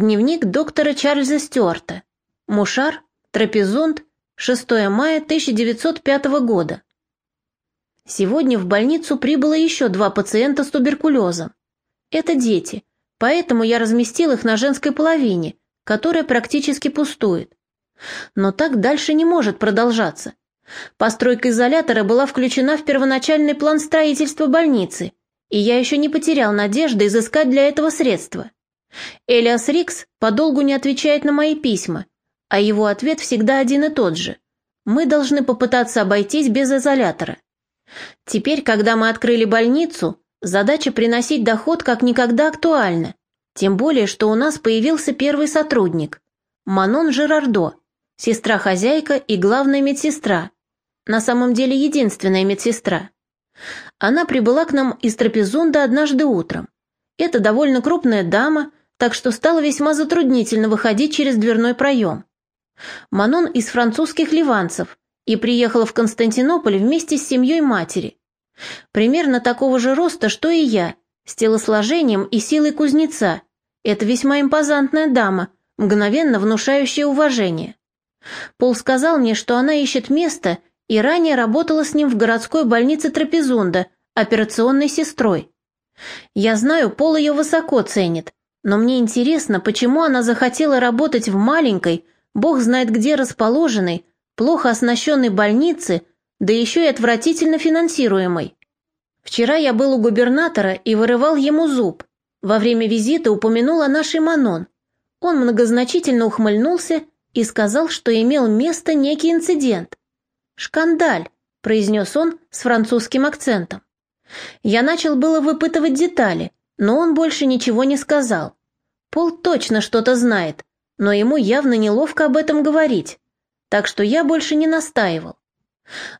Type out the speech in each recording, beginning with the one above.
Дневник доктора Чарльза Стюарта. Мушар, Трапезунд, 6 мая 1905 года. Сегодня в больницу прибыло еще два пациента с туберкулезом. Это дети, поэтому я разместил их на женской половине, которая практически пустует. Но так дальше не может продолжаться. Постройка изолятора была включена в первоначальный план строительства больницы, и я еще не потерял надежды изыскать для этого средства. Элиас Рикс подолгу не отвечает на мои письма, а его ответ всегда один и тот же. Мы должны попытаться обойтись без изолятора. Теперь, когда мы открыли больницу, задача приносить доход как никогда актуальна. Тем более, что у нас появился первый сотрудник – Манон Жерардо, сестра-хозяйка и главная медсестра. На самом деле единственная медсестра. Она прибыла к нам из Трапезунда однажды утром. Это довольно крупная дама, так что стало весьма затруднительно выходить через дверной проем. Манон из французских ливанцев и приехала в Константинополь вместе с семьей матери. Примерно такого же роста, что и я, с телосложением и силой кузнеца. Это весьма импозантная дама, мгновенно внушающая уважение. Пол сказал мне, что она ищет место и ранее работала с ним в городской больнице Трапезунда, операционной сестрой. Я знаю, Пол ее высоко ценит, но мне интересно, почему она захотела работать в маленькой, бог знает где расположенной, плохо оснащенной больнице, да еще и отвратительно финансируемой. Вчера я был у губернатора и вырывал ему зуб. Во время визита упомянул о нашей Манон. Он многозначительно ухмыльнулся и сказал, что имел место некий инцидент. «Шкандаль», — произнес он с французским акцентом. Я начал было выпытывать детали, но он больше ничего не сказал. Пол точно что-то знает, но ему явно неловко об этом говорить, так что я больше не настаивал.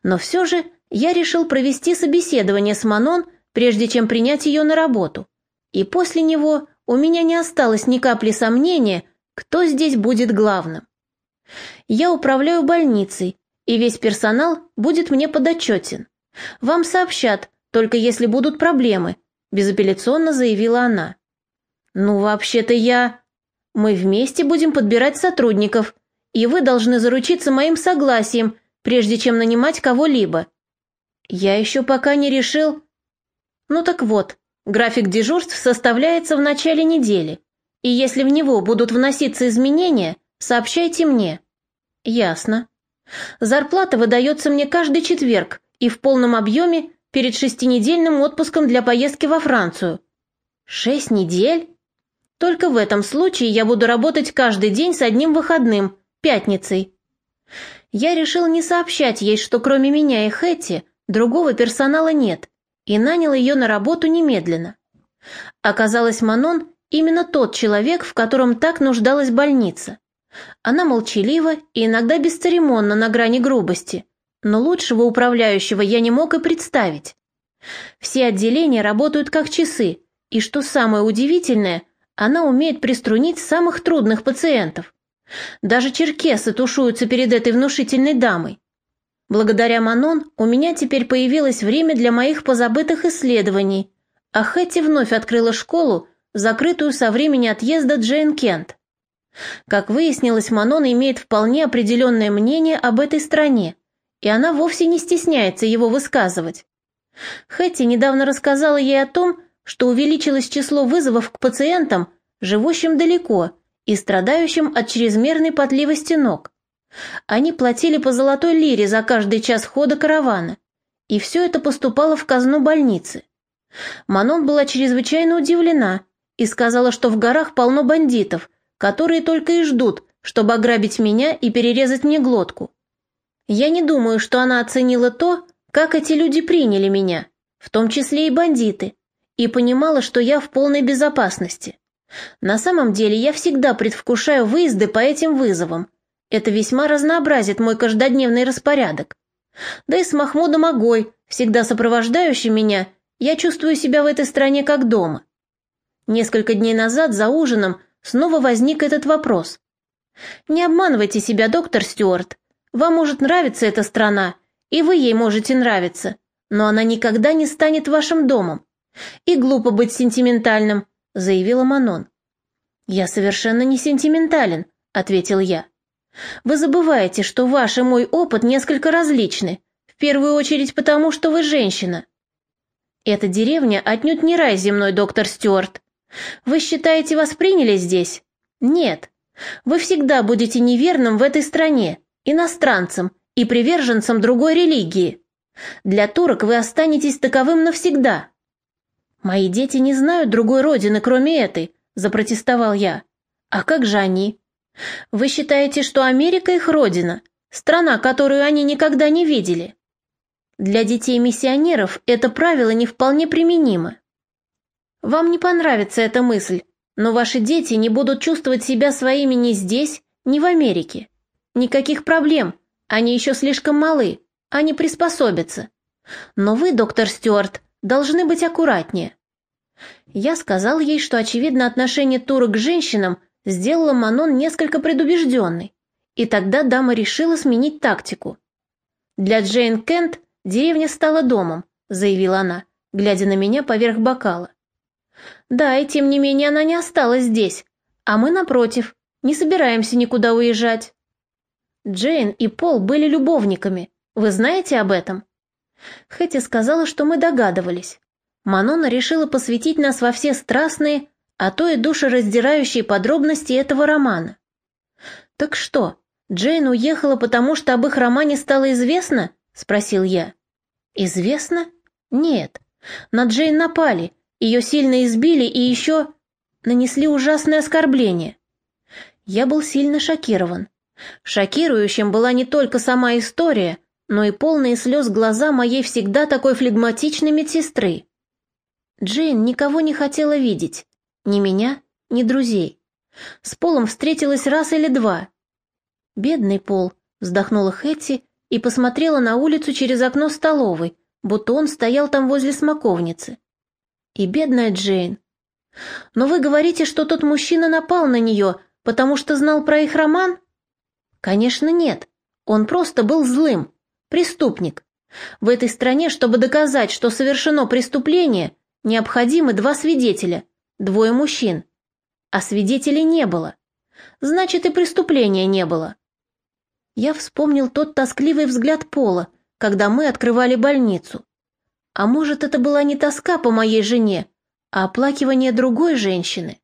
Но все же я решил провести собеседование с Манон, прежде чем принять ее на работу. И после него у меня не осталось ни капли сомнения, кто здесь будет главным. Я управляю больницей, и весь персонал будет мне подотчетен. Вам сообщат, только если будут проблемы, безапелляционно заявила она. Ну, вообще-то я... Мы вместе будем подбирать сотрудников, и вы должны заручиться моим согласием, прежде чем нанимать кого-либо. Я еще пока не решил... Ну так вот, график дежурств составляется в начале недели, и если в него будут вноситься изменения, сообщайте мне. Ясно. Зарплата выдается мне каждый четверг и в полном объеме перед шестинедельным отпуском для поездки во Францию. Шесть недель? Только в этом случае я буду работать каждый день с одним выходным, пятницей. Я решил не сообщать ей, что кроме меня и Хэтти другого персонала нет, и нанял ее на работу немедленно. Оказалось, Манон именно тот человек, в котором так нуждалась больница. Она молчалива и иногда бесцеремонна на грани грубости, но лучшего управляющего я не мог и представить. Все отделения работают как часы, и что самое удивительное, она умеет приструнить самых трудных пациентов. Даже черкесы тушуются перед этой внушительной дамой. Благодаря Манон у меня теперь появилось время для моих позабытых исследований, а Хэтти вновь открыла школу, закрытую со времени отъезда Джейн Кент. Как выяснилось, Манон имеет вполне определенное мнение об этой стране, и она вовсе не стесняется его высказывать. Хэтти недавно рассказала ей о том, что увеличилось число вызовов к пациентам, живущим далеко и страдающим от чрезмерной потливости ног. Они платили по золотой лире за каждый час хода каравана, и все это поступало в казну больницы. Манон была чрезвычайно удивлена и сказала, что в горах полно бандитов, которые только и ждут, чтобы ограбить меня и перерезать мне глотку. Я не думаю, что она оценила то, как эти люди приняли меня, в том числе и бандиты, и понимала, что я в полной безопасности. На самом деле я всегда предвкушаю выезды по этим вызовам. Это весьма разнообразит мой каждодневный распорядок. Да и с Махмудом Агой, всегда сопровождающим меня, я чувствую себя в этой стране как дома. Несколько дней назад за ужином снова возник этот вопрос. Не обманывайте себя, доктор Стюарт. Вам может нравиться эта страна, и вы ей можете нравиться, но она никогда не станет вашим домом. И глупо быть сентиментальным, заявила Манон. «Я совершенно не сентиментален», — ответил я. «Вы забываете, что ваш и мой опыт несколько различны, в первую очередь потому, что вы женщина. Эта деревня отнюдь не рай земной, доктор Стюарт. Вы считаете, вас приняли здесь? Нет. Вы всегда будете неверным в этой стране, иностранцем и приверженцем другой религии. Для турок вы останетесь таковым навсегда. Мои дети не знают другой родины, кроме этой, запротестовал я. А как же они? Вы считаете, что Америка их родина, страна, которую они никогда не видели? Для детей-миссионеров это правило не вполне применимо. Вам не понравится эта мысль, но ваши дети не будут чувствовать себя своими ни здесь, ни в Америке. Никаких проблем, они еще слишком малы, они приспособятся. Но вы, доктор Стюарт, должны быть аккуратнее. Я сказал ей, что, очевидно, отношение турок к женщинам сделало Манон несколько предубежденной, и тогда дама решила сменить тактику. Для Джейн Кент «Деревня стала домом», — заявила она, глядя на меня поверх бокала. «Да, и тем не менее она не осталась здесь, а мы, напротив, не собираемся никуда уезжать». Джейн и Пол были любовниками, вы знаете об этом? Хэти сказала, что мы догадывались. Манона решила посвятить нас во все страстные, а то и душераздирающие подробности этого романа. Так что, Джейн уехала, потому что об их романе стало известно? спросил я. Известно? Нет. На Джейн напали, ее сильно избили и еще нанесли ужасное оскорбление. Я был сильно шокирован. Шокирующим была не только сама история, но и полные слез глаза моей всегда такой флегматичной медсестры. Джейн никого не хотела видеть, ни меня, ни друзей. С Полом встретилась раз или два. «Бедный Пол», — вздохнула Хэтти и посмотрела на улицу через окно столовой, будто он стоял там возле смоковницы. И бедная Джейн. Но вы говорите, что тот мужчина напал на нее, потому что знал про их роман? Конечно, нет. Он просто был злым, преступник. В этой стране, чтобы доказать, что совершено преступление, необходимы два свидетеля, двое мужчин. А свидетелей не было. Значит, и преступления не было. Я вспомнил тот тоскливый взгляд Пола, когда мы открывали больницу. А может, это была не тоска по моей жене, а оплакивание другой женщины?